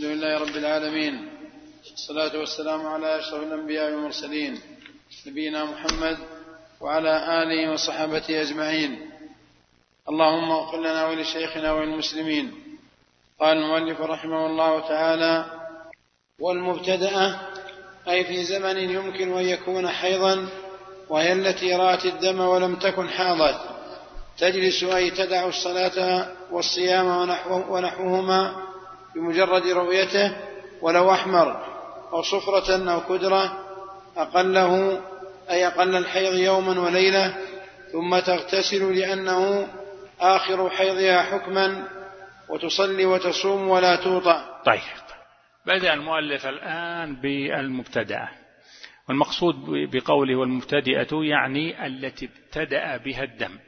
الحمد لله رب العالمين والصلاة والسلام على أشرف الأنبياء والمرسلين نبينا محمد وعلى آله وصحبه أجمعين. اللهم اغفر لنا ولشيخنا وللمسلمين. قال المؤلف رحمه الله تعالى والمبتدأة أي في زمن يمكن أن يكون حيضا وهي التي رأت الدم ولم تكن حاضت. تجلس أي تدع الصلاة والصيام ونحوهما بمجرد رؤيته ولو أحمر أو صفرة أو كدرة أقله أي أقل الحيض يوما وليلة ثم تغتسل لأنه آخر حيضها حكما وتصلي وتصوم ولا توطأ. طيب. بدأ المؤلف الآن بالمبتدأة والمقصود بقوله والمبتدئة يعني التي ابتدأ بها الدم.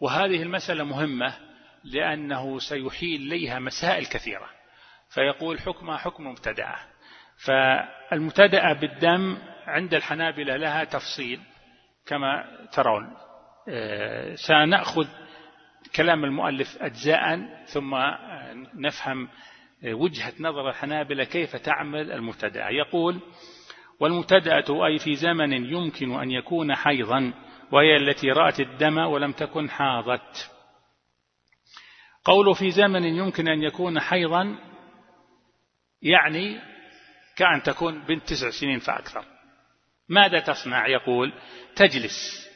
وهذه المسألة مهمة لأنه سيحيل إليها مسائل كثيرة. فيقول حكمها حكم مبتدأة. فالمبتدأة بالدم عند الحنابلة لها تفصيل كما ترون. آه، سنأخذ كلام المؤلف أجزاء ثم نفهم وجهة نظر الحنابلة كيف تعمل المبتدأة. يقول والمبتدأة أي في زمن يمكن أن يكون حيضا وهي التي رأت الدم ولم تكن حاضت. قول في زمن يمكن أن يكون حيضا يعني كأن تكون بنت تسع سنين فأكثر. ماذا تصنع؟ يقول تجلس.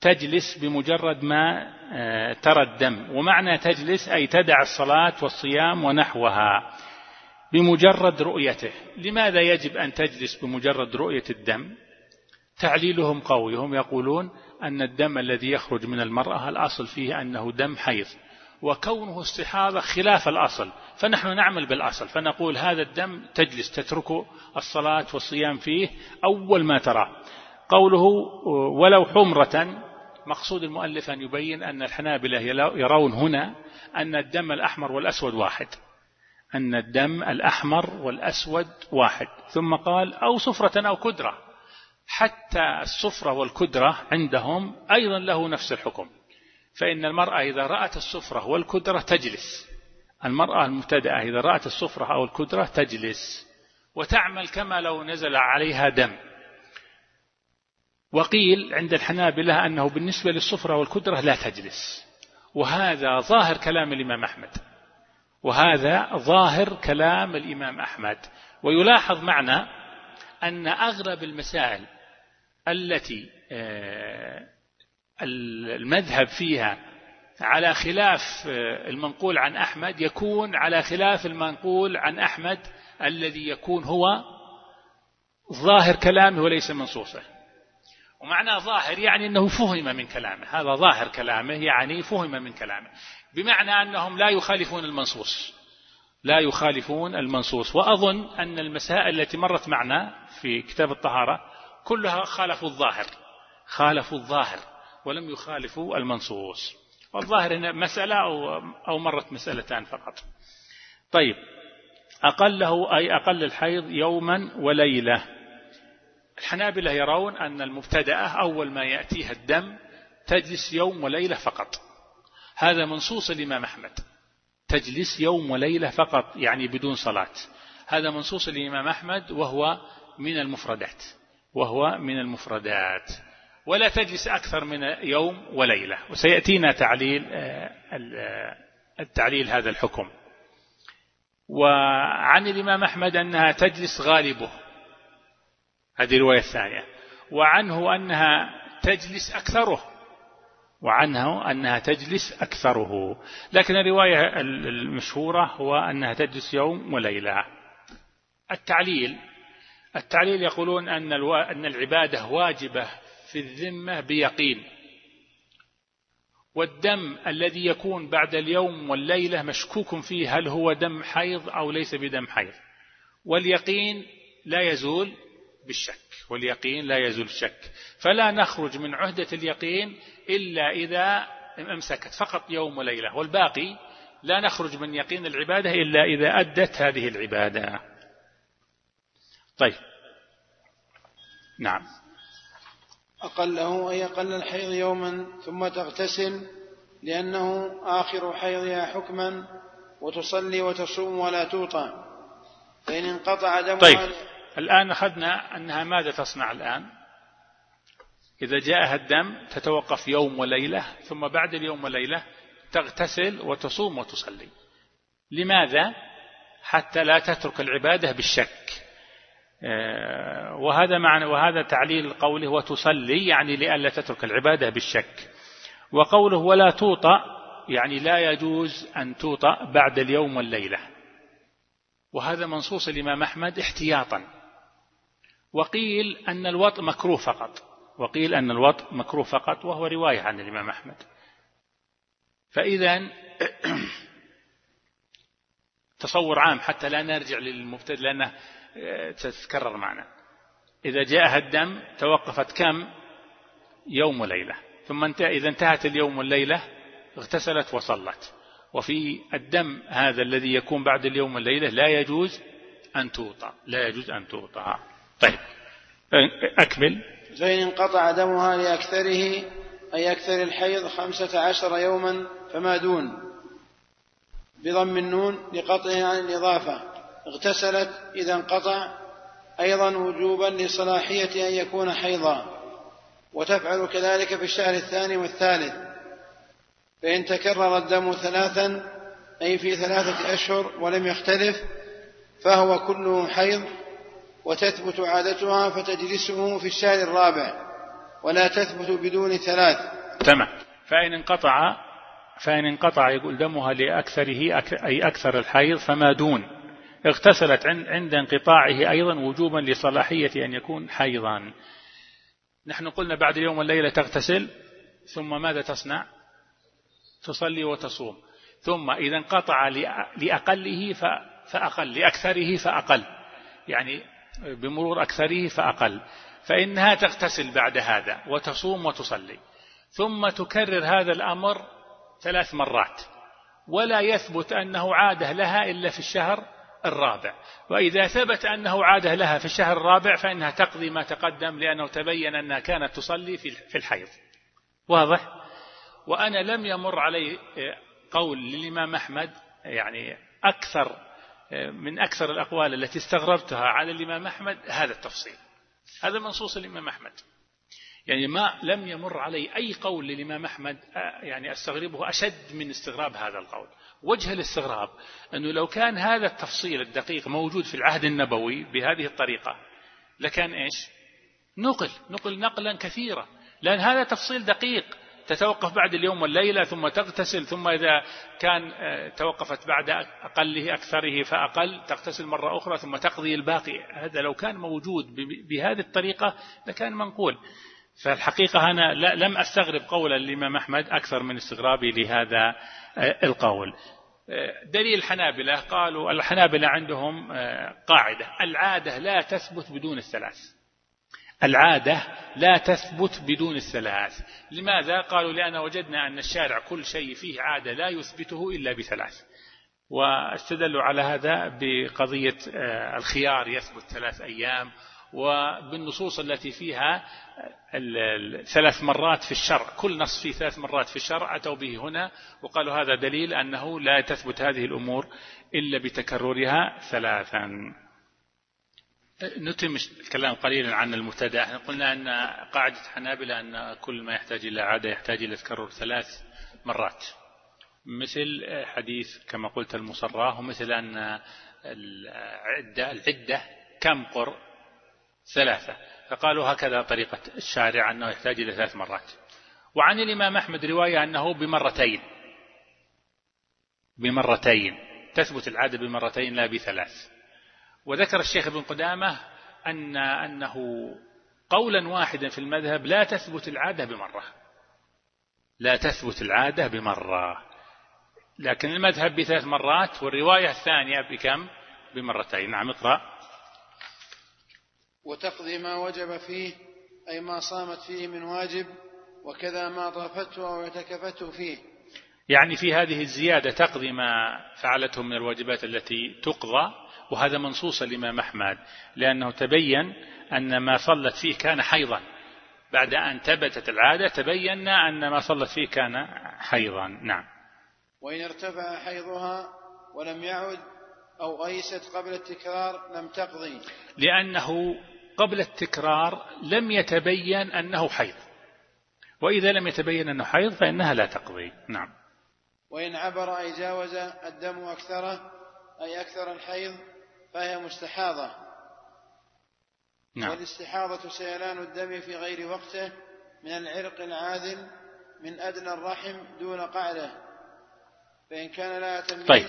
تجلس بمجرد ما آه، ترى الدم. ومعنى تجلس أي تدع الصلاة والصيام ونحوها بمجرد رؤيته. لماذا يجب أن تجلس بمجرد رؤية الدم؟ تعليلهم قوي هم يقولون أن الدم الذي يخرج من المرأة الأصل فيه أنه دم حيض. وكونه استحاضة خلاف الأصل فنحن نعمل بالأصل فنقول هذا الدم تجلس تترك الصلاة والصيام فيه أول ما ترى قوله ولو حمرة مقصود المؤلف أن يبين أن الحنابلة يرون هنا أن الدم الأحمر والأسود واحد. أن الدم الأحمر والأسود واحد. ثم قال أو صفرة أو كدرة. حتى الصفرة والكدرة عندهم أيضا له نفس الحكم. فإن المرأة إذا رأت الصفرة والكدرة تجلس. المرأة المبتدأة إذا رأت الصفرة أو الكدرة تجلس. وتعمل كما لو نزل عليها دم. وقيل عند الحنابلة أنه بالنسبة للصفرة والكدرة لا تجلس. وهذا ظاهر كلام الإمام أحمد. وهذا ظاهر كلام الإمام أحمد. ويلاحظ معنا أن أغلب المسائل التي آه، المذهب فيها على خلاف آه، المنقول عن أحمد يكون على خلاف المنقول عن أحمد الذي يكون هو ظاهر كلامه وليس منصوصه. ومعنى ظاهر يعني أنه فهم من كلامه. هذا ظاهر كلامه يعني فهم من كلامه. بمعنى أنهم لا يخالفون المنصوص. لا يخالفون المنصوص. وأظن أن المسائل التي مرت معنا في كتاب الطهارة كلها خالفوا الظاهر. خالفوا الظاهر. ولم يخالفوا المنصوص. والظاهر هنا مسألة أو, مرت مسألتان فقط. طيب. أقله أي أقل الحيض يوما وليلة. الحنابلة يرون أن المبتدأة أول ما يأتيها الدم تجلس يوم وليلة فقط. هذا منصوص الإمام أحمد. تجلس يوم وليلة فقط يعني بدون صلاة. هذا منصوص الإمام أحمد وهو من المفردات. وهو من المفردات. ولا تجلس أكثر من يوم وليلة. وسيأتينا تعليل آه، آه، التعليل هذا الحكم. وعن الإمام أحمد أنها تجلس غالبه. هذه الرواية الثانية. وعنه أنها تجلس أكثره. وعنه أنها تجلس أكثره. لكن الرواية المشهورة هو أنها تجلس يوم وليلة. التعليل التعليل يقولون أن أن العبادة واجبة في الذمة بيقين. والدم الذي يكون بعد اليوم والليلة مشكوك فيه هل هو دم حيض أو ليس بدم حيض؟ واليقين لا يزول بالشك. واليقين لا يزول الشك فلا نخرج من عهدة اليقين إلا إذا أمسكت. فقط يوم وليلة. والباقي لا نخرج من يقين العبادة إلا إذا أدت هذه العبادة. طيب. نعم. أقله أي أقل الحيض يوما ثم تغتسل لأنه آخر حيضها حكما وتصلي وتصوم ولا توطى فإن انقطع دمها طيب الآن أخذنا أنها ماذا تصنع الآن؟ إذا جاءها الدم تتوقف يوم وليلة ثم بعد اليوم وليلة تغتسل وتصوم وتصلي. لماذا؟ حتى لا تترك العبادة بالشك. وهذا معنى وهذا تعليل قوله وتصلي يعني لئلا تترك العبادة بالشك. وقوله ولا توطأ يعني لا يجوز أن توطأ بعد اليوم والليلة. وهذا منصوص الإمام أحمد احتياطا. وقيل أن الوط مكروه فقط. وقيل أن الوط مكروه فقط وهو رواية عن الإمام أحمد. فإذا تصور عام حتى لا نرجع للمبتدئ لأنه تتكرر معنا. إذا جاءها الدم توقفت كم؟ يوم وليلة. ثم انتهى إذا انتهت اليوم والليلة اغتسلت وصلت. وفي الدم هذا الذي يكون بعد اليوم والليلة لا يجوز أن توطى لا يجوز أن توطى طيب. أكمل. فإن انقطع دمها لأكثره أي أكثر الحيض خمسة عشر يوما فما دون. بضم النون لقطعه عن الإضافة اغتسلت إذا انقطع أيضا وجوبا لصلاحية أن يكون حيضا. وتفعل كذلك في الشهر الثاني والثالث. فإن تكرر الدم ثلاثا أي في ثلاثة أشهر ولم يختلف فهو كله حيض وتثبت عادتها فتجلسه في الشهر الرابع ولا تثبت بدون ثلاث. تمام. فإن انقطع فإن انقطع يقول دمها لأكثره أي أكثر الحيض فما دون. اغتسلت عند انقطاعه أيضا وجوبا لصلاحية أن يكون حيضا. نحن قلنا بعد يوم والليلة تغتسل ثم ماذا تصنع؟ تصلي وتصوم. ثم إذا انقطع لأقله فأقل لأكثره فأقل. يعني بمرور أكثره فأقل. فإنها تغتسل بعد هذا وتصوم وتصلي. ثم تكرر هذا الأمر ثلاث مرات. ولا يثبت أنه عادة لها إلا في الشهر الرابع. وإذا ثبت أنه عاده لها في الشهر الرابع فإنها تقضي ما تقدم لأنه تبين أنها كانت تصلي في الحيض. واضح؟ وأنا لم يمر علي قول للإمام أحمد يعني أكثر من أكثر الأقوال التي استغربتها على الإمام أحمد هذا التفصيل. هذا منصوص الإمام أحمد. يعني ما لم يمر علي أي قول للإمام أحمد يعني أستغربه أشد من استغراب هذا القول. وجه الاستغراب أنه لو كان هذا التفصيل الدقيق موجود في العهد النبوي بهذه الطريقة لكان إيش؟ نقل نقل نقلا كثيرا. لأن هذا تفصيل دقيق تتوقف بعد اليوم والليلة ثم تغتسل ثم إذا كان آه، توقفت بعد أقله أكثره فأقل تغتسل مرة أخرى ثم تقضي الباقي. هذا لو كان موجود بهذه الطريقة لكان منقول. فالحقيقة أنا لم أستغرب قول الإمام أحمد أكثر من استغرابي لهذا آه، القول. آه، دليل الحنابلة قالوا الحنابلة عندهم قاعدة. العادة لا تثبت بدون الثلاث. العادة لا تثبت بدون الثلاث. لماذا؟ قالوا لأن وجدنا أن الشارع كل شيء فيه عادة لا يثبته إلا بثلاث. واستدلوا على هذا بقضية آه، الخيار يثبت ثلاث أيام وبالنصوص التي فيها ثلاث مرات في الشرع. كل نص فيه ثلاث مرات في الشرع أتوا به هنا وقالوا هذا دليل أنه لا تثبت هذه الأمور إلا بتكررها ثلاثا. نتم الكلام قليلا عن المبتدأ. قلنا أن قاعدة حنابلة أن كل ما يحتاج إلى عادة يحتاج إلى تكرر ثلاث مرات. مثل حديث كما قلت المصراه ومثل أن العدة, العدة كم قر ثلاثة. فقالوا هكذا طريقة الشارع أنه يحتاج إلى ثلاث مرات. وعن الإمام أحمد رواية أنه بمرتين. بمرتين. تثبت العادة بمرتين لا بثلاث. وذكر الشيخ ابن قدامة أن أنه قولا واحدا في المذهب لا تثبت العادة بمرة. لا تثبت العادة بمرة. لكن المذهب بثلاث مرات والرواية الثانية بكم؟ بمرتين. نعم اقرأ. وتقضي ما وجب فيه أي ما صامت فيه من واجب وكذا ما طافته أو اعتكفته فيه. يعني في هذه الزيادة تقضي ما فعلته من الواجبات التي تقضى وهذا منصوص الإمام أحمد لأنه تبين أن ما صلت فيه كان حيضا. بعد أن ثبتت العادة تبين أن ما صلت فيه كان حيضا. نعم. وإن ارتفع حيضها ولم يعد أو أيست قبل التكرار لم تقضي. لأنه قبل التكرار لم يتبين أنه حيض. وإذا لم يتبين أنه حيض فإنها لا تقضي. نعم. وإن عبر أي جاوز الدم أكثره أي أكثر الحيض فهي مستحاضة. نعم. والاستحاضة سيلان الدم في غير وقته من العرق العاذل من أدنى الرحم دون قعده. فإن كان لها تمييز طيب.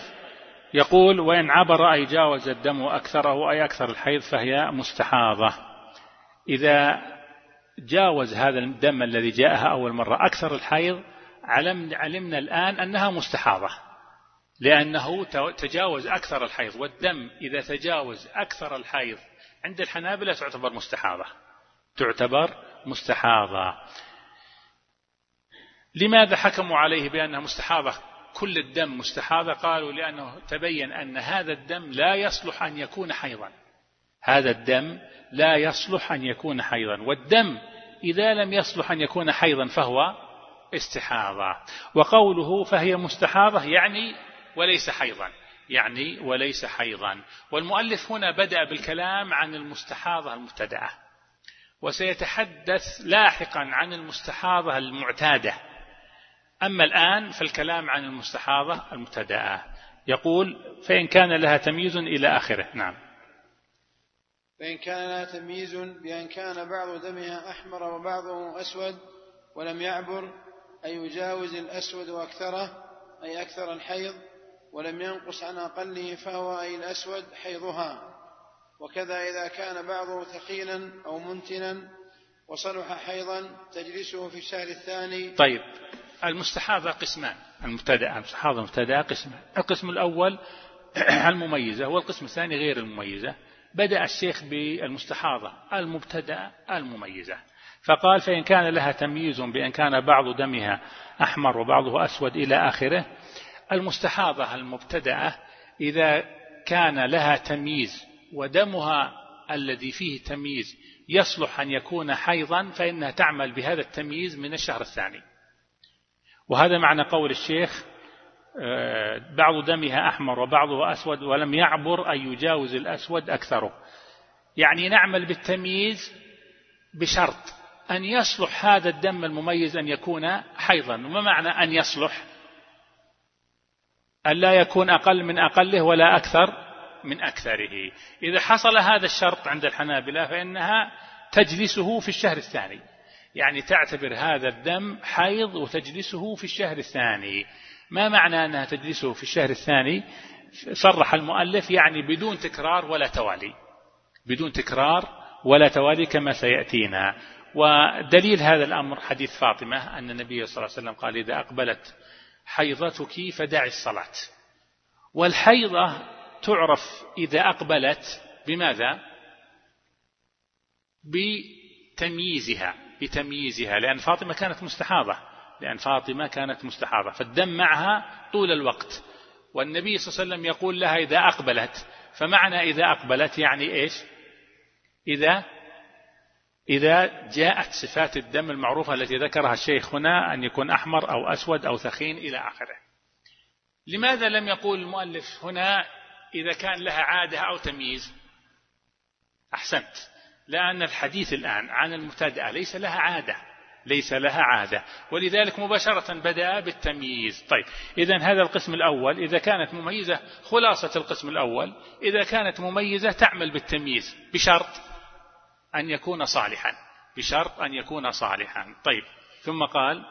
يقول وإن عبر أي جاوز الدم أكثره أي أكثر الحيض فهي مستحاضة. إذا جاوز هذا الدم الذي جاءها أول مرة أكثر الحيض علمنا الآن أنها مستحاضة لأنه تجاوز أكثر الحيض والدم إذا تجاوز أكثر الحيض عند الحنابلة تعتبر مستحاضة. تعتبر مستحاضة. لماذا حكموا عليه بأنها مستحاضة؟ كل الدم مستحاضة قالوا لأنه تبين أن هذا الدم لا يصلح أن يكون حيضا. هذا الدم لا يصلح أن يكون حيضا. والدم إذا لم يصلح أن يكون حيضا فهو استحاضة. وقوله فهي مستحاضة يعني وليس حيضا. يعني وليس حيضا. والمؤلف هنا بدأ بالكلام عن المستحاضة المبتدأة. وسيتحدث لاحقا عن المستحاضة المعتادة. أما الآن فالكلام عن المستحاضة المبتدأة. يقول فإن كان لها تمييز إلى آخره. نعم. فإن كان لها تمييز بأن كان بعض دمها أحمر وبعضه أسود ولم يعبر أي يجاوز الأسود أكثره أي أكثر الحيض ولم ينقص عن أقله فهو أي الأسود حيضها. وكذا إذا كان بعضه ثقيلا أو منتنا وصلح حيضا تجلسه في الشهر الثاني. طيب. المستحاضة قسمان. المبتدأ المستحاضة المبتدأ قسمان. القسم الأول المميزة والقسم الثاني غير المميزة. بدأ الشيخ بالمستحاضة المبتدأ المميزة. فقال فإن كان لها تمييز بأن كان بعض دمها أحمر وبعضه أسود إلى آخره المستحاضة المبتدأة إذا كان لها تمييز ودمها الذي فيه تمييز يصلح أن يكون حيضا فإنها تعمل بهذا التمييز من الشهر الثاني. وهذا معنى قول الشيخ آه، بعض دمها أحمر وبعضه أسود ولم يعبر أن يجاوز الأسود أكثره. يعني نعمل بالتمييز بشرط أن يصلح هذا الدم المميز أن يكون حيضا. وما معنى أن يصلح؟ أن لا يكون أقل من أقله ولا أكثر من أكثره. إذا حصل هذا الشرط عند الحنابلة فإنها تجلسه في الشهر الثاني. يعني تعتبر هذا الدم حيض وتجلسه في الشهر الثاني. ما معنى أنها تجلسه في الشهر الثاني؟ صرح المؤلف يعني بدون تكرار ولا توالي. بدون تكرار ولا توالي كما سيأتينا. ودليل هذا الأمر حديث فاطمة أن النبي صلى الله عليه وسلم قال إذا أقبلت حيضتك فدع الصلاة. والحيضة تعرف إذا أقبلت بماذا؟ بتمييزها. بتمييزها لأن فاطمة كانت مستحاضة. لأن فاطمة كانت مستحاضة. فالدم معها طول الوقت. والنبي صلى الله عليه وسلم يقول لها إذا أقبلت. فمعنى إذا أقبلت يعني إيش؟ إذا إذا جاءت صفات الدم المعروفة التي ذكرها الشيخ هنا أن يكون أحمر أو أسود أو ثخين إلى آخره. لماذا لم يقول المؤلف هنا إذا كان لها عادة أو تمييز؟ أحسنت. لأن الحديث الآن عن المبتدأة ليس لها عادة ليس لها عادة. ولذلك مباشرة بدأ بالتمييز. طيب إذا هذا القسم الأول إذا كانت مميزة خلاصة القسم الأول إذا كانت مميزة تعمل بالتمييز. بشرط أن يكون صالحا. بشرط أن يكون صالحا. طيب ثم قال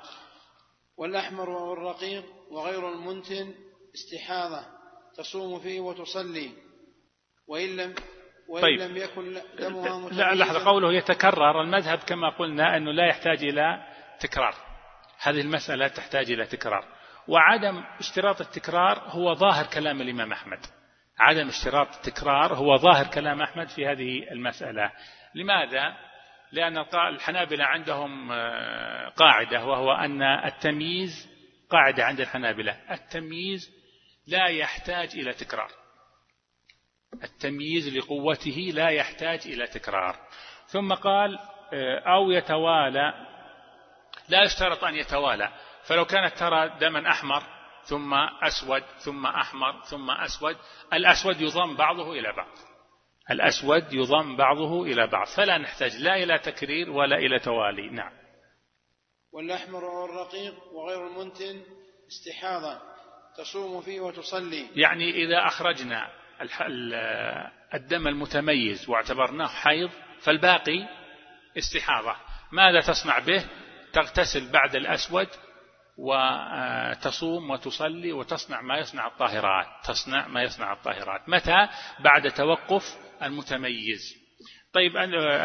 والأحمر والرقيق وغير المنتن استحاضة تصوم فيه وتصلي وإن لم وإن طيب. لم يكن دمها لا لحظة قوله يتكرر. المذهب كما قلنا أنه لا يحتاج إلى تكرار. هذه المسألة تحتاج إلى تكرار. وعدم اشتراط التكرار هو ظاهر كلام الإمام أحمد. عدم اشتراط التكرار هو ظاهر كلام أحمد في هذه المسألة. لماذا؟ لأن الحنابلة عندهم آه، قاعدة وهو أن التمييز قاعدة عند الحنابلة التمييز لا يحتاج إلى تكرار. التمييز لقوته لا يحتاج إلى تكرار. ثم قال آه، أو يتوالى. لا يشترط أن يتوالى. فلو كانت ترى دما أحمر ثم أسود ثم أحمر ثم أسود الأسود يضم بعضه إلى بعض. الأسود يضم بعضه إلى بعض. فلا نحتاج لا إلى تكرير ولا إلى توالي. نعم. والأحمر والرقيق وغير المنتن استحاضة تصوم فيه وتصلي. يعني إذا أخرجنا الدم المتميز واعتبرناه حيض فالباقي استحاضة. ماذا تصنع به؟ تغتسل بعد الأسود وتصوم وتصلي وتصنع ما يصنع الطاهرات. تصنع ما يصنع الطاهرات. متى؟ بعد توقف المتميز. طيب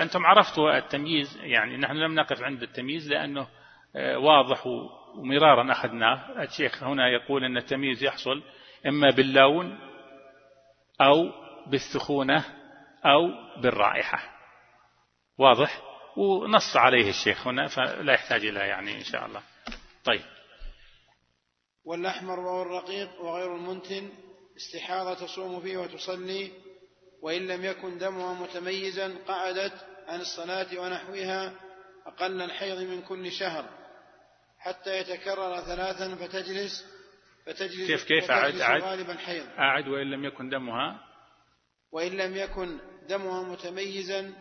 أنتم عرفتوا التمييز يعني نحن لم نقف عند التمييز لأنه آه، واضح ومرارا أخذناه. الشيخ هنا يقول أن التمييز يحصل إما باللون أو بالسخونة أو بالرائحة. واضح؟ ونص عليه الشيخ هنا فلا يحتاج إلى يعني إن شاء الله. طيب. والأحمر وهو الرقيق وغير المنتن استحاضة تصوم فيه وتصلي وإن لم يكن دمها متميزا قعدت عن الصلاة ونحوها أقل الحيض من كل شهر حتى يتكرر ثلاثا فتجلس فتجلس كيف كيف أعد أعد؟ غالبا حيض. أعد وإن لم يكن دمها؟ وإن لم يكن دمها متميزا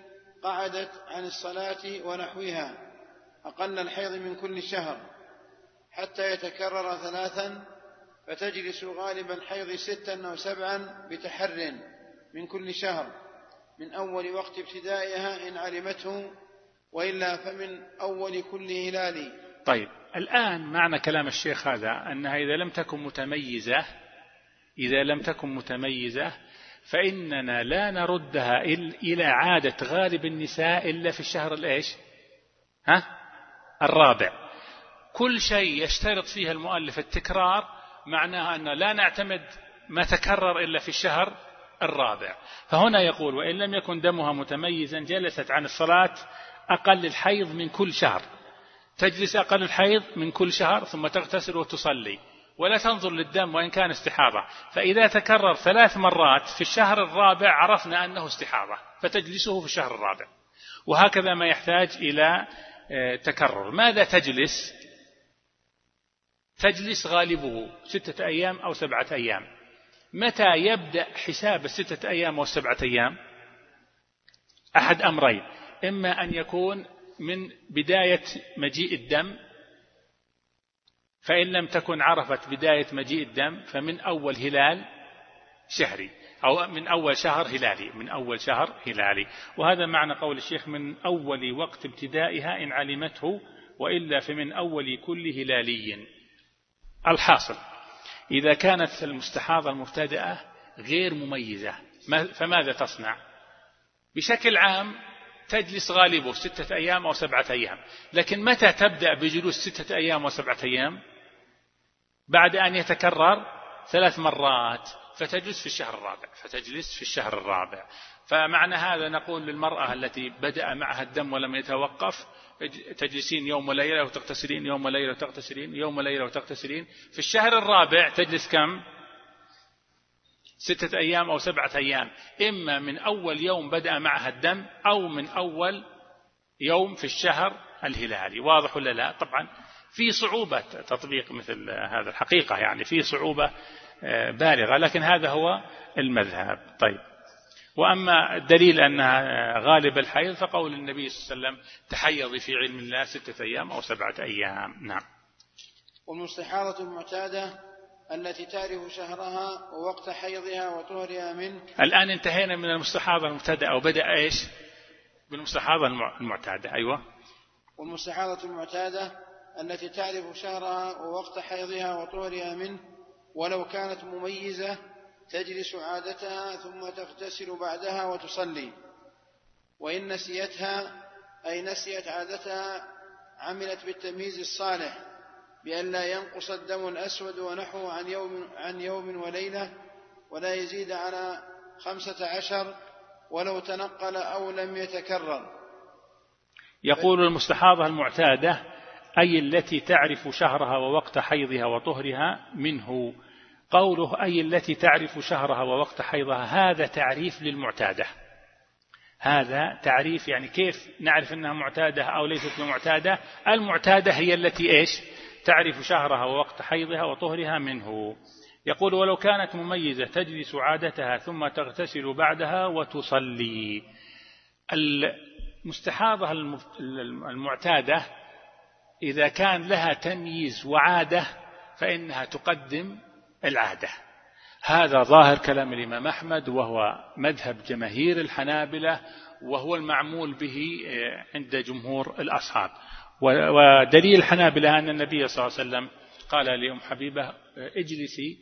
قعدت عن الصلاة ونحوها أقل الحيض من كل شهر حتى يتكرر ثلاثا فتجلس غالب الحيض ستا أو سبعا بتحر من كل شهر من أول وقت ابتدائها إن علمته وإلا فمن أول كل هلال. طيب الآن معنى كلام الشيخ هذا أنها إذا لم تكن متميزة إذا لم تكن متميزة فإننا لا نردها إلى عادة غالب النساء إلا في الشهر الإيش؟ ها؟ الرابع. كل شيء يشترط فيه المؤلف التكرار معناها أن لا نعتمد ما تكرر إلا في الشهر الرابع. فهنا يقول وإن لم يكن دمها متميزا جلست عن الصلاة أقل الحيض من كل شهر. تجلس أقل الحيض من كل شهر ثم تغتسل وتصلي ولا تنظر للدم وإن كان استحاضة. فإذا تكرر ثلاث مرات في الشهر الرابع عرفنا أنه استحاضة فتجلسه في الشهر الرابع. وهكذا ما يحتاج إلى آه، تكرر. ماذا تجلس؟ تجلس غالبه ستة أيام أو سبعة أيام. متى يبدأ حساب الستة أيام والسبعة أيام؟ أحد أمرين. إما أن يكون من بداية مجيء الدم فإن لم تكن عرفت بداية مجيء الدم فمن أول هلال شهري أو من أول شهر هلالي من أول شهر هلالي. وهذا معنى قول الشيخ من أول وقت ابتدائها إن علمته وإلا فمن أول كل هلالي. الحاصل إذا كانت المستحاضة المبتدئة غير مميزة فماذا تصنع؟ بشكل عام تجلس غالبه ستة أيام أو سبعة أيام. لكن متى تبدأ بجلوس ستة أيام وسبعة أيام؟ بعد أن يتكرر ثلاث مرات فتجلس في الشهر الرابع فتجلس في الشهر الرابع. فمعنى هذا نقول للمرأة التي بدأ معها الدم ولم يتوقف تجلسين يوم وليلة وتغتسلين يوم وليلة وتغتسلين يوم وليلة وتغتسلين في الشهر الرابع تجلس كم؟ ستة أيام أو سبعة أيام. إما من أول يوم بدأ معها الدم أو من أول يوم في الشهر الهلالي. واضح ولا لا؟ طبعا في صعوبة تطبيق مثل هذا الحقيقة يعني في صعوبة آه، بالغة لكن هذا هو المذهب. طيب. وأما الدليل أنها غالب الحيض فقول النبي صلى الله عليه وسلم تحيضي في علم الله ستة أيام أو سبعة أيام. نعم. والمستحاضة المعتادة التي تعرف شهرها ووقت حيضها وطهرها منه الآن انتهينا من المستحاضة المبتدأة وبدأ إيش؟ بالمستحاضة المعتادة أيوة. والمستحاضة المعتادة التي تعرف شهرها ووقت حيضها وطهرها منه ولو كانت مميزة تجلس عادتها ثم تغتسل بعدها وتصلي. وإن نسيتها أي نسيت عادتها عملت بالتمييز الصالح. بأن لا ينقص الدم الأسود ونحوه عن يوم, عن يوم وليلة ولا يزيد على خمسة عشر ولو تنقل أو لم يتكرر. يقول المستحاضة المعتادة أي التي تعرف شهرها ووقت حيضها وطهرها منه. قوله أي التي تعرف شهرها ووقت حيضها هذا تعريف للمعتادة. هذا تعريف يعني كيف نعرف أنها معتادة أو ليست معتادة المعتادة هي التي إيش؟ تعرف شهرها ووقت حيضها وطهرها منه. يقول ولو كانت مميزة تجلس عادتها ثم تغتسل بعدها وتصلي. المستحاضة المعتادة إذا كان لها تمييز وعادة فإنها تقدم العادة. هذا ظاهر كلام الإمام أحمد وهو مذهب جماهير الحنابلة وهو المعمول به آه، عند جمهور الأصحاب. ودليل الحنابلة أن النبي صلى الله عليه وسلم قال لأم حبيبة اجلسي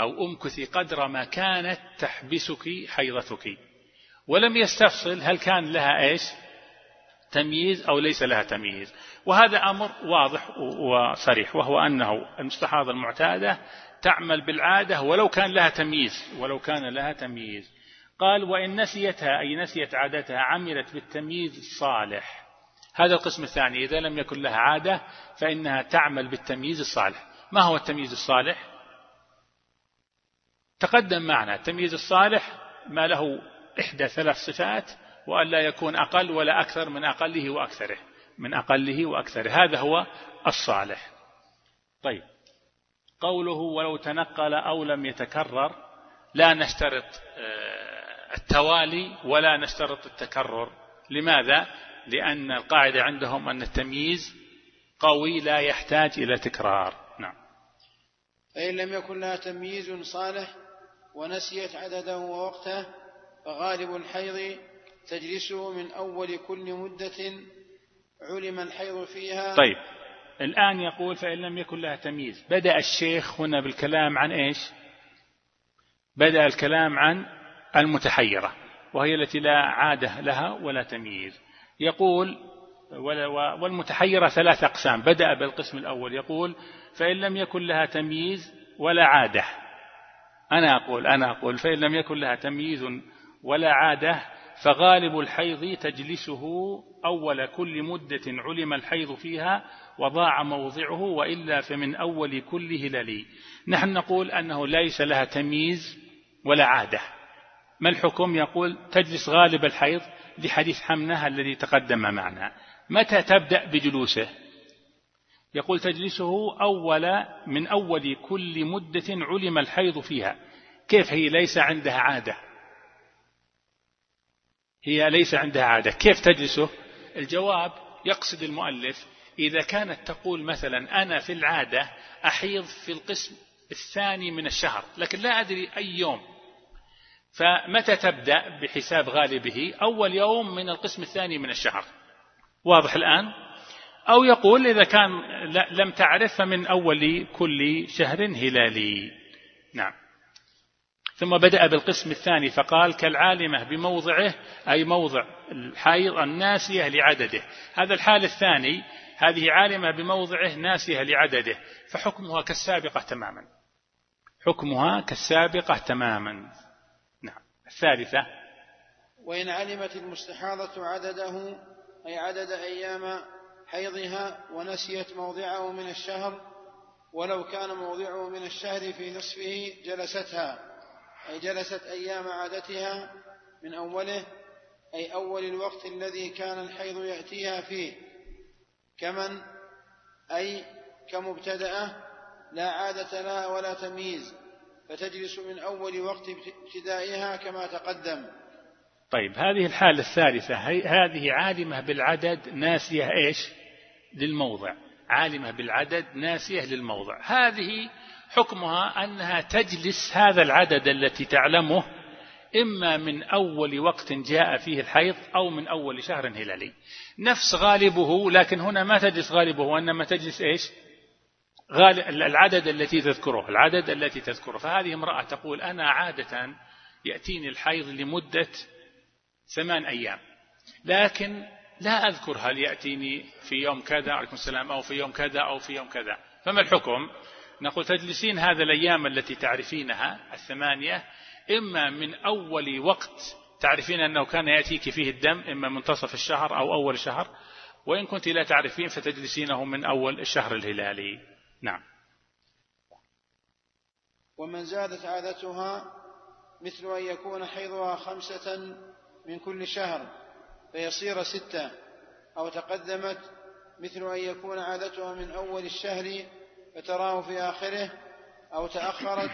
أو أمكثي قدر ما كانت تحبسك حيضتك. ولم يستفصل هل كان لها إيش؟ تمييز أو ليس لها تمييز. وهذا أمر واضح وصريح وهو أنه المستحاضة المعتادة تعمل بالعادة ولو كان لها تمييز ولو كان لها تمييز. قال وإن نسيتها أي نسيت عادتها عملت بالتمييز الصالح هذا القسم الثاني إذا لم يكن لها عادة فإنها تعمل بالتمييز الصالح. ما هو التمييز الصالح؟ تقدم معنا التمييز الصالح ما له إحدى ثلاث صفات وأن لا يكون أقل ولا أكثر من أقله وأكثره من أقله وأكثره. هذا هو الصالح. طيب. قوله ولو تنقل أو لم يتكرر لا نشترط آه، التوالي ولا نشترط التكرر. لماذا؟ لأن القاعدة عندهم أن التمييز قوي لا يحتاج إلى تكرار. نعم. فإن لم يكن لها تمييز صالح ونسيت عدده ووقته فغالب الحيض تجلسه من أول كل مدة علم الحيض فيها. طيب. الآن يقول فإن لم يكن لها تمييز. بدأ الشيخ هنا بالكلام عن إيش؟ بدأ الكلام عن المتحيرة وهي التي لا عادة لها ولا تمييز. يقول والمتحيرة ثلاث أقسام. بدأ بالقسم الأول. يقول فإن لم يكن لها تمييز ولا عادة. أنا أقول أنا أقول فإن لم يكن لها تمييز ولا عادة فغالب الحيض تجلسه أول كل مدة علم الحيض فيها وضاع موضعه وإلا فمن أول كل هلال نحن نقول أنه ليس لها تمييز ولا عادة. ما الحكم؟ يقول تجلس غالب الحيض لحديث حمنة الذي تقدم معنا. متى تبدأ بجلوسه؟ يقول تجلسه أول من أول كل مدة علم الحيض فيها. كيف هي؟ ليس عندها عادة. هي ليس عندها عادة. كيف تجلسه؟ الجواب يقصد المؤلف إذا كانت تقول مثلا أنا في العادة أحيض في القسم الثاني من الشهر لكن لا أدري أي يوم. فمتى تبدأ بحساب غالبه؟ أول يوم من القسم الثاني من الشهر. واضح الآن؟ أو يقول إذا كان لم تعرف فمن أول كل شهر هلالي. نعم. ثم بدأ بالقسم الثاني فقال كالعالمة بموضعه أي موضع الحيض الناسية لعدده. هذا الحال الثاني هذه عالمة بموضعه ناسية لعدده فحكمها كالسابقة تماما. حكمها كالسابقة تماما. الثالثة. وإن علمت المستحاضة عدده أي عدد أيام حيضها ونسيت موضعه من الشهر ولو كان موضعه من الشهر في نصفه جلستها أي جلست أيام عادتها من أوله أي أول الوقت الذي كان الحيض يأتيها فيه. كمن؟ أي كمبتدأة لا عادة لها ولا تمييز. فتجلس من أول وقت ابتدائها كما تقدم. طيب هذه الحالة الثالثة. هذه عالمة بالعدد ناسية إيش؟ للموضع. عالمة بالعدد ناسية للموضع. هذه حكمها أنها تجلس هذا العدد التي تعلمه إما من أول وقت جاء فيه الحيض أو من أول شهر هلالي. نفس غالبه لكن هنا ما تجلس غالبه وإنما تجلس إيش؟ العدد التي تذكره العدد التي تذكره. فهذه امرأة تقول أنا عادة يأتيني الحيض لمدة ثمان أيام لكن لا أذكر هل يأتيني في يوم كذا عليكم السلام أو في يوم كذا أو في يوم كذا. فما الحكم؟ نقول تجلسين هذا الأيام التي تعرفينها الثمانية إما من أول وقت تعرفين أنه كان يأتيك فيه الدم إما منتصف الشهر أو أول شهر وإن كنت لا تعرفين فتجلسينه من أول الشهر الهلالي. نعم. ومن زادت عادتها مثل أن يكون حيضها خمسة من كل شهر فيصير ستة. أو تقدمت مثل أن يكون عادتها من أول الشهر فتراه في آخره أو تأخرت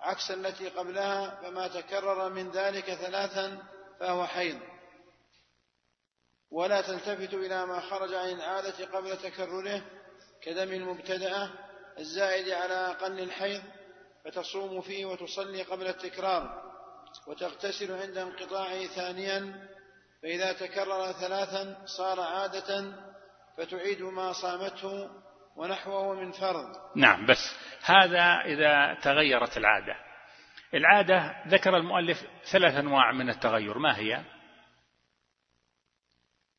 عكس التي قبلها فما تكرر من ذلك ثلاثا فهو حيض. ولا تلتفت إلى ما خرج عن العادة قبل تكرره كدم المبتدأة الزائد على أقل الحيض فتصوم فيه وتصلي قبل التكرار وتغتسل عند انقطاعه ثانيا فإذا تكرر ثلاثا صار عادة فتعيد ما صامته ونحوه من فرض. نعم بس هذا إذا تغيرت العادة. العادة ذكر المؤلف ثلاث أنواع من التغير. ما هي؟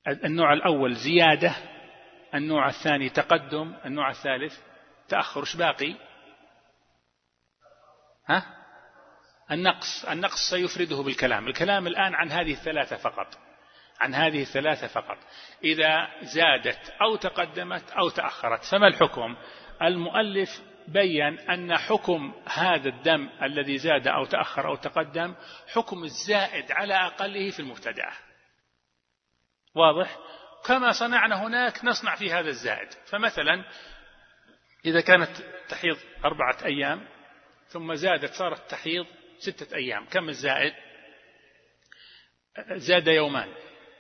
النوع الأول زيادة النوع الثاني تقدم النوع الثالث تأخر. إيش باقي؟ ها؟ النقص. النقص سيفرده بالكلام. الكلام الآن عن هذه الثلاثة فقط. عن هذه الثلاثة فقط. إذا زادت أو تقدمت أو تأخرت فما الحكم؟ المؤلف بين أن حكم هذا الدم الذي زاد أو تأخر أو تقدم حكم الزائد على أقله في المبتدأ. واضح؟ كما صنعنا هناك نصنع في هذا الزائد. فمثلا إذا كانت تحيض أربعة أيام ثم زادت صارت تحيض ستة أيام كم الزائد؟ زاد يومان.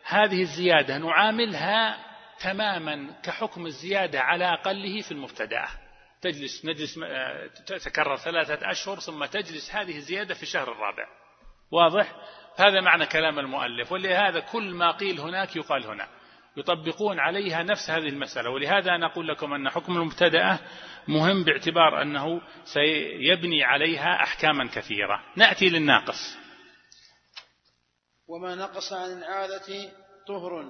هذه الزيادة نعاملها تماما كحكم الزيادة على أقله في المبتدأ تجلس نجلس تتكرر ثلاثة أشهر ثم تجلس هذه الزيادة في الشهر الرابع. واضح؟ هذا معنى كلام المؤلف ولهذا كل ما قيل هناك يقال هنا يطبقون عليها نفس هذه المسألة. ولهذا نقول لكم أن حكم المبتدأة مهم باعتبار أنه سيبني عليها أحكاما كثيرة. نأتي للناقص. وما نقص عن العادة طهر.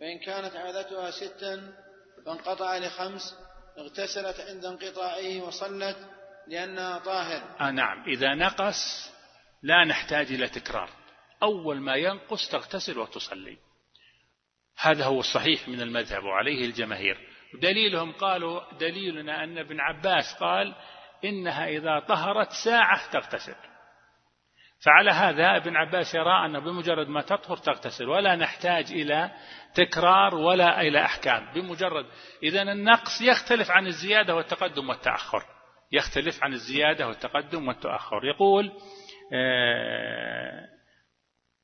فإن كانت عادتها ستا فانقطع لخمس اغتسلت عند انقطاعه وصلت لأنها طاهر. آه نعم. إذا نقص لا نحتاج إلى تكرار. أول ما ينقص تغتسل وتصلي. هذا هو الصحيح من المذهب وعليه الجماهير. دليلهم قالوا دليلنا أن ابن عباس قال إنها إذا طهرت ساعة تغتسل. فعلى هذا ابن عباس يرى أنه بمجرد ما تطهر تغتسل ولا نحتاج إلى تكرار ولا إلى أحكام. بمجرد إذا النقص يختلف عن الزيادة والتقدم والتأخر. يختلف عن الزيادة والتقدم والتأخر. يقول آه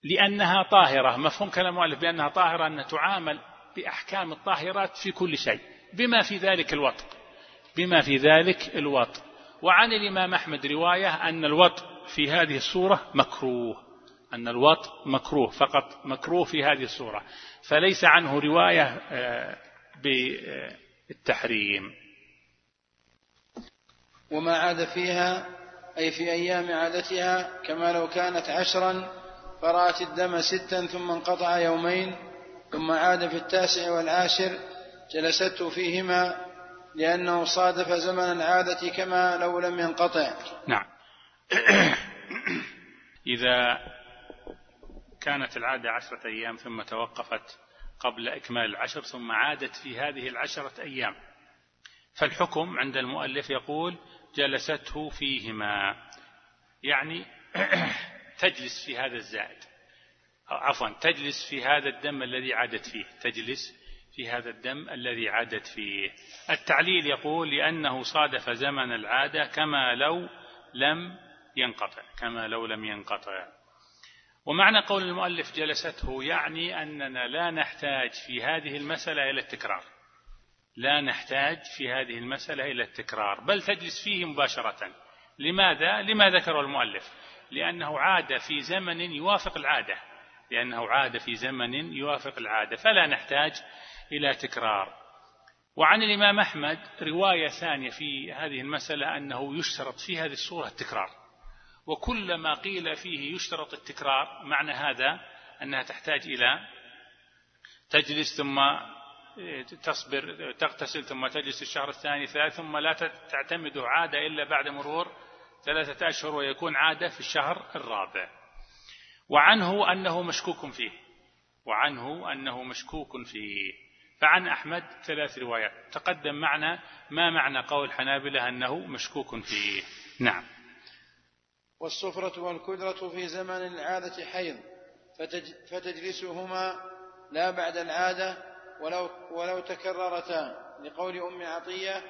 لأنها طاهرة. مفهوم كلام المؤلف بأنها طاهرة أن تعامل بأحكام الطاهرات في كل شيء. بما في ذلك الوطء. بما في ذلك الوطء. وعن الإمام أحمد رواية أن الوطء في هذه الصورة مكروه. أن الوطء مكروه فقط مكروه في هذه الصورة. فليس عنه رواية آه، بالتحريم. وما عاد فيها أي في أيام عادتها كما لو كانت عشرا فرأت الدم ستا ثم انقطع يومين ثم عاد في التاسع والعاشر جلسته فيهما لأنه صادف زمن العادة كما لو لم ينقطع. نعم. إذا كانت العادة عشرة أيام ثم توقفت قبل إكمال العشر ثم عادت في هذه العشرة أيام فالحكم عند المؤلف يقول جلسته فيهما. يعني تجلس في هذا الزائد. عفوا تجلس في هذا الدم الذي عادت فيه. تجلس في هذا الدم الذي عادت فيه. التعليل يقول لأنه صادف زمن العادة كما لو لم ينقطع كما لو لم ينقطع. ومعنى قول المؤلف جلسته يعني أننا لا نحتاج في هذه المسألة إلى التكرار. لا نحتاج في هذه المسألة إلى التكرار. بل تجلس فيه مباشرة. لماذا؟ لما ذكر المؤلف. لأنه عاد في زمن يوافق العادة لأنه عاد في زمن يوافق العادة. فلا نحتاج إلى تكرار. وعن الإمام أحمد رواية ثانية في هذه المسألة أنه يشترط في هذه الصورة التكرار. وكلما قيل فيه يشترط التكرار معنى هذا أنها تحتاج إلى تجلس ثم تصبر تغتسل ثم تجلس الشهر الثاني ثم لا تعتمد عادة إلا بعد مرور ثلاثة أشهر ويكون عادة في الشهر الرابع. وعنه أنه مشكوك فيه. وعنه أنه مشكوك فيه. فعن أحمد ثلاث روايات. تقدم معنا ما معنى قول حنابلة أنه مشكوك فيه. نعم. والصفرة والكدرة في زمن العادة حيض. فتجلسهما لا بعد العادة ولو, ولو تكررتا. لقول أم عطية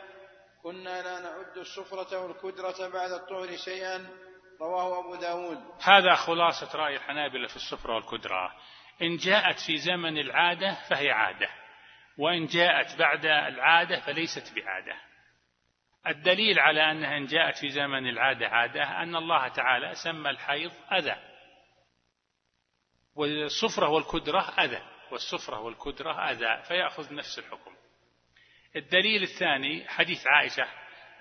كنا لا نعد السفرة والكدرة بعد الطهر شيئا رواه أبو داود. هذا خلاصة رأي الحنابلة في السفرة والكدرة. إن جاءت في زمن العادة فهي عادة وإن جاءت بعد العادة فليست بعادة. الدليل على أنها إن جاءت في زمن العادة عادة أن الله تعالى سمى الحيض أذى. والصفرة والكدرة أذى والصفرة والكدرة أذى فيأخذ نفس الحكم. الدليل الثاني حديث عائشة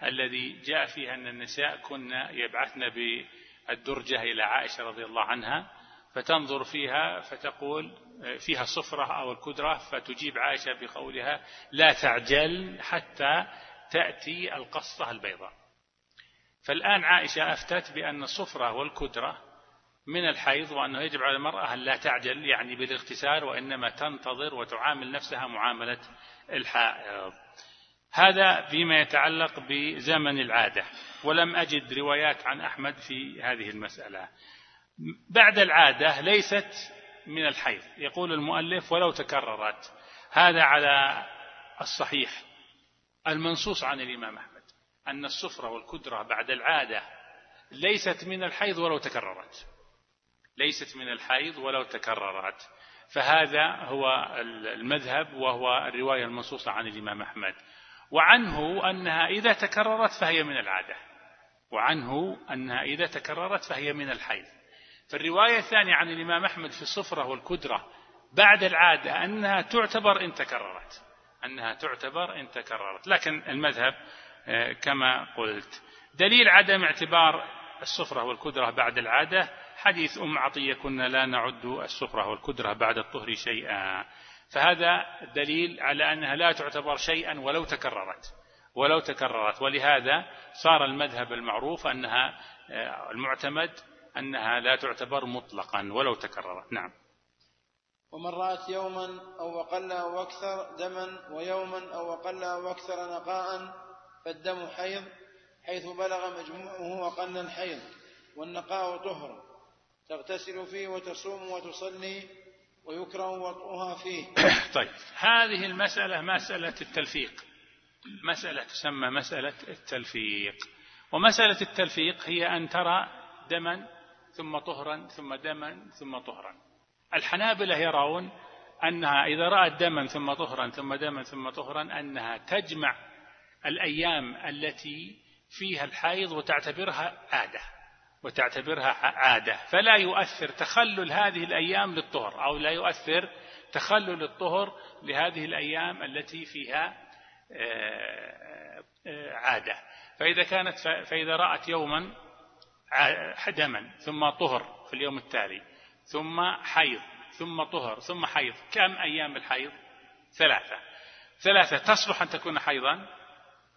الذي جاء فيها أن النساء كن يبعثن بالدرجة إلى عائشة رضي الله عنها فتنظر فيها فتقول فيها الصفرة أو الكدرة فتجيب عائشة بقولها لا تعجل حتى تأتي القصة البيضاء. فالآن عائشة أفتت بأن الصفرة والكدرة من الحيض وأنه يجب على المرأة أن لا تعجل يعني بالاغتسال وإنما تنتظر وتعامل نفسها معاملة الحائض. هذا فيما يتعلق بزمن العادة ولم أجد روايات عن أحمد في هذه المسألة. بعد العادة ليست من الحيض يقول المؤلف ولو تكررت. هذا على الصحيح. المنصوص عن الإمام أحمد أن الصفرة والكدرة بعد العادة ليست من الحيض ولو تكررت. ليست من الحيض ولو تكررت. فهذا هو المذهب وهو الرواية المنصوصة عن الإمام أحمد. وعنه أنها إذا تكررت فهي من العادة. وعنه أنها إذا تكررت فهي من الحيض. فالرواية الثانية عن الإمام أحمد في الصفرة والكدرة بعد العادة أنها تعتبر إن تكررت. أنها تعتبر إن تكررت. لكن المذهب آه، كما قلت. دليل عدم اعتبار الصفرة والكدرة بعد العادة حديث أم عطية كنا لا نعد الصفرة والكدرة بعد الطهر شيئا. فهذا دليل على أنها لا تعتبر شيئا ولو تكررت ولو تكررت. ولهذا صار المذهب المعروف أنها آه، المعتمد أنها لا تعتبر مطلقا ولو تكررت. نعم. ومن رأت يوما أو أقل أو أكثر دما ويوما أو أقل أو أكثر نقاء فالدم حيض حيث بلغ مجموعه أقل الحيض والنقاء طهر. تغتسل فيه وتصوم وتصلي ويكره وطئها فيه. طيب هذه المسألة مسألة التلفيق. مسألة تسمى مسألة التلفيق. ومسألة التلفيق هي أن ترى دما ثم طهرا ثم دما ثم طهرا. الحنابلة يرون أنها إذا رأت دما ثم طهرا ثم دما ثم طهرا أنها تجمع الأيام التي فيها الحيض وتعتبرها عادة وتعتبرها عادة. فلا يؤثر تخلل هذه الأيام للطهر أو لا يؤثر تخلل الطهر لهذه الأيام التي فيها آه، آه، عادة. فإذا كانت فإذا رأت يوما دما ثم طهر في اليوم التالي ثم حيض ثم طهر ثم حيض كم أيام الحيض؟ ثلاثة. ثلاثة تصلح أن تكون حيضا؟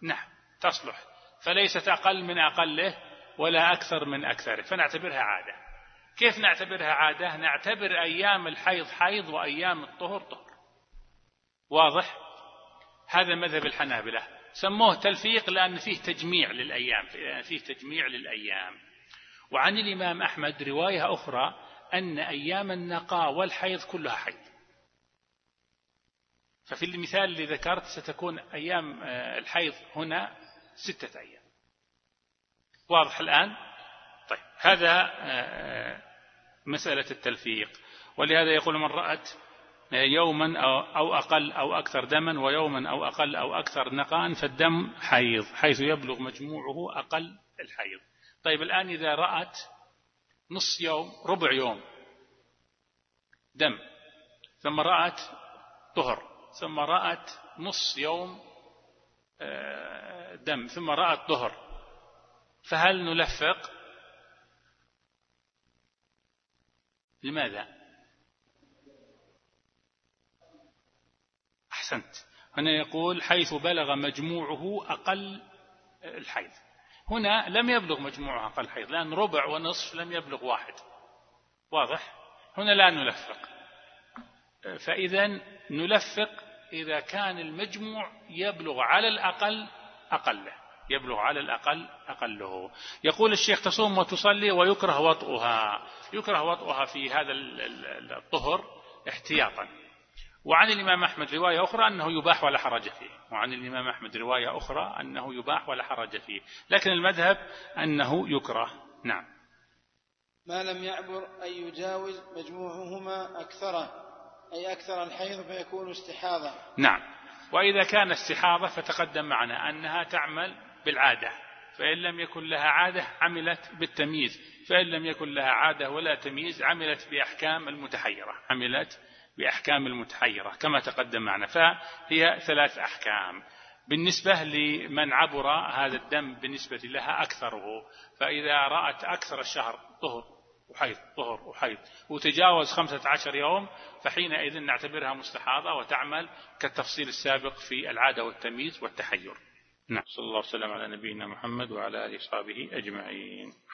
نعم تصلح. فليست أقل من أقله ولا أكثر من أكثره فنعتبرها عادة. كيف نعتبرها عادة؟ نعتبر أيام الحيض حيض وأيام الطهر طهر. واضح؟ هذا مذهب الحنابلة. سموه تلفيق لأن فيه تجميع للأيام فيه تجميع للأيام. وعن الإمام أحمد رواية أخرى أن أيام النقاء والحيض كلها حيض. ففي المثال اللي ذكرت ستكون أيام آه، الحيض هنا ستة أيام. واضح الآن؟ طيب هذا آه، مسألة التلفيق. ولهذا يقول من رأت يوما أو أقل أو أكثر دما ويوما أو أقل أو أكثر نقاء فالدم حيض حيث يبلغ مجموعه أقل الحيض. طيب الآن إذا رأت نص يوم ربع يوم دم ثم رأت طهر ثم رأت نص يوم آه، دم ثم رأت طهر فهل نلفق؟ لماذا؟ أحسنت. هنا يقول حيث بلغ مجموعه أقل الحيض. هنا لم يبلغ مجموعه أقل حيض لأن ربع ونصف لم يبلغ واحد. واضح؟ هنا لا نلفق. فإذا نلفق إذا كان المجموع يبلغ على الأقل أقله. يبلغ على الأقل أقله. يقول الشيخ تصوم وتصلي ويكره وطئها. يكره وطئها في هذا الطهر احتياطا. وعن الإمام أحمد رواية أخرى أنه يباح ولا حرج فيه. وعن الإمام أحمد رواية أخرى أنه يباح ولا حرج فيه. لكن المذهب أنه يكره. نعم. ما لم يعبر أن يجاوز مجموعهما أكثره أي أكثر الحيض فيكون استحاضة نعم. وإذا كان استحاضة فتقدم معنا أنها تعمل بالعادة. فإن لم يكن لها عادة عملت بالتمييز. فإن لم يكن لها عادة ولا تمييز عملت بأحكام المتحيرة. عملت بأحكام المتحيرة. كما تقدم معنا. فهي ثلاث أحكام. بالنسبة لمن عبر هذا الدم بالنسبة لها أكثره. فإذا رأت أكثر الشهر طهر وحيض طهر وحيض وتجاوز خمسة عشر يوم فحينئذ نعتبرها مستحاضة وتعمل كالتفصيل السابق في العادة والتمييز والتحير. نعم. صلى الله وسلم على نبينا محمد وعلى آله وصحبه أجمعين.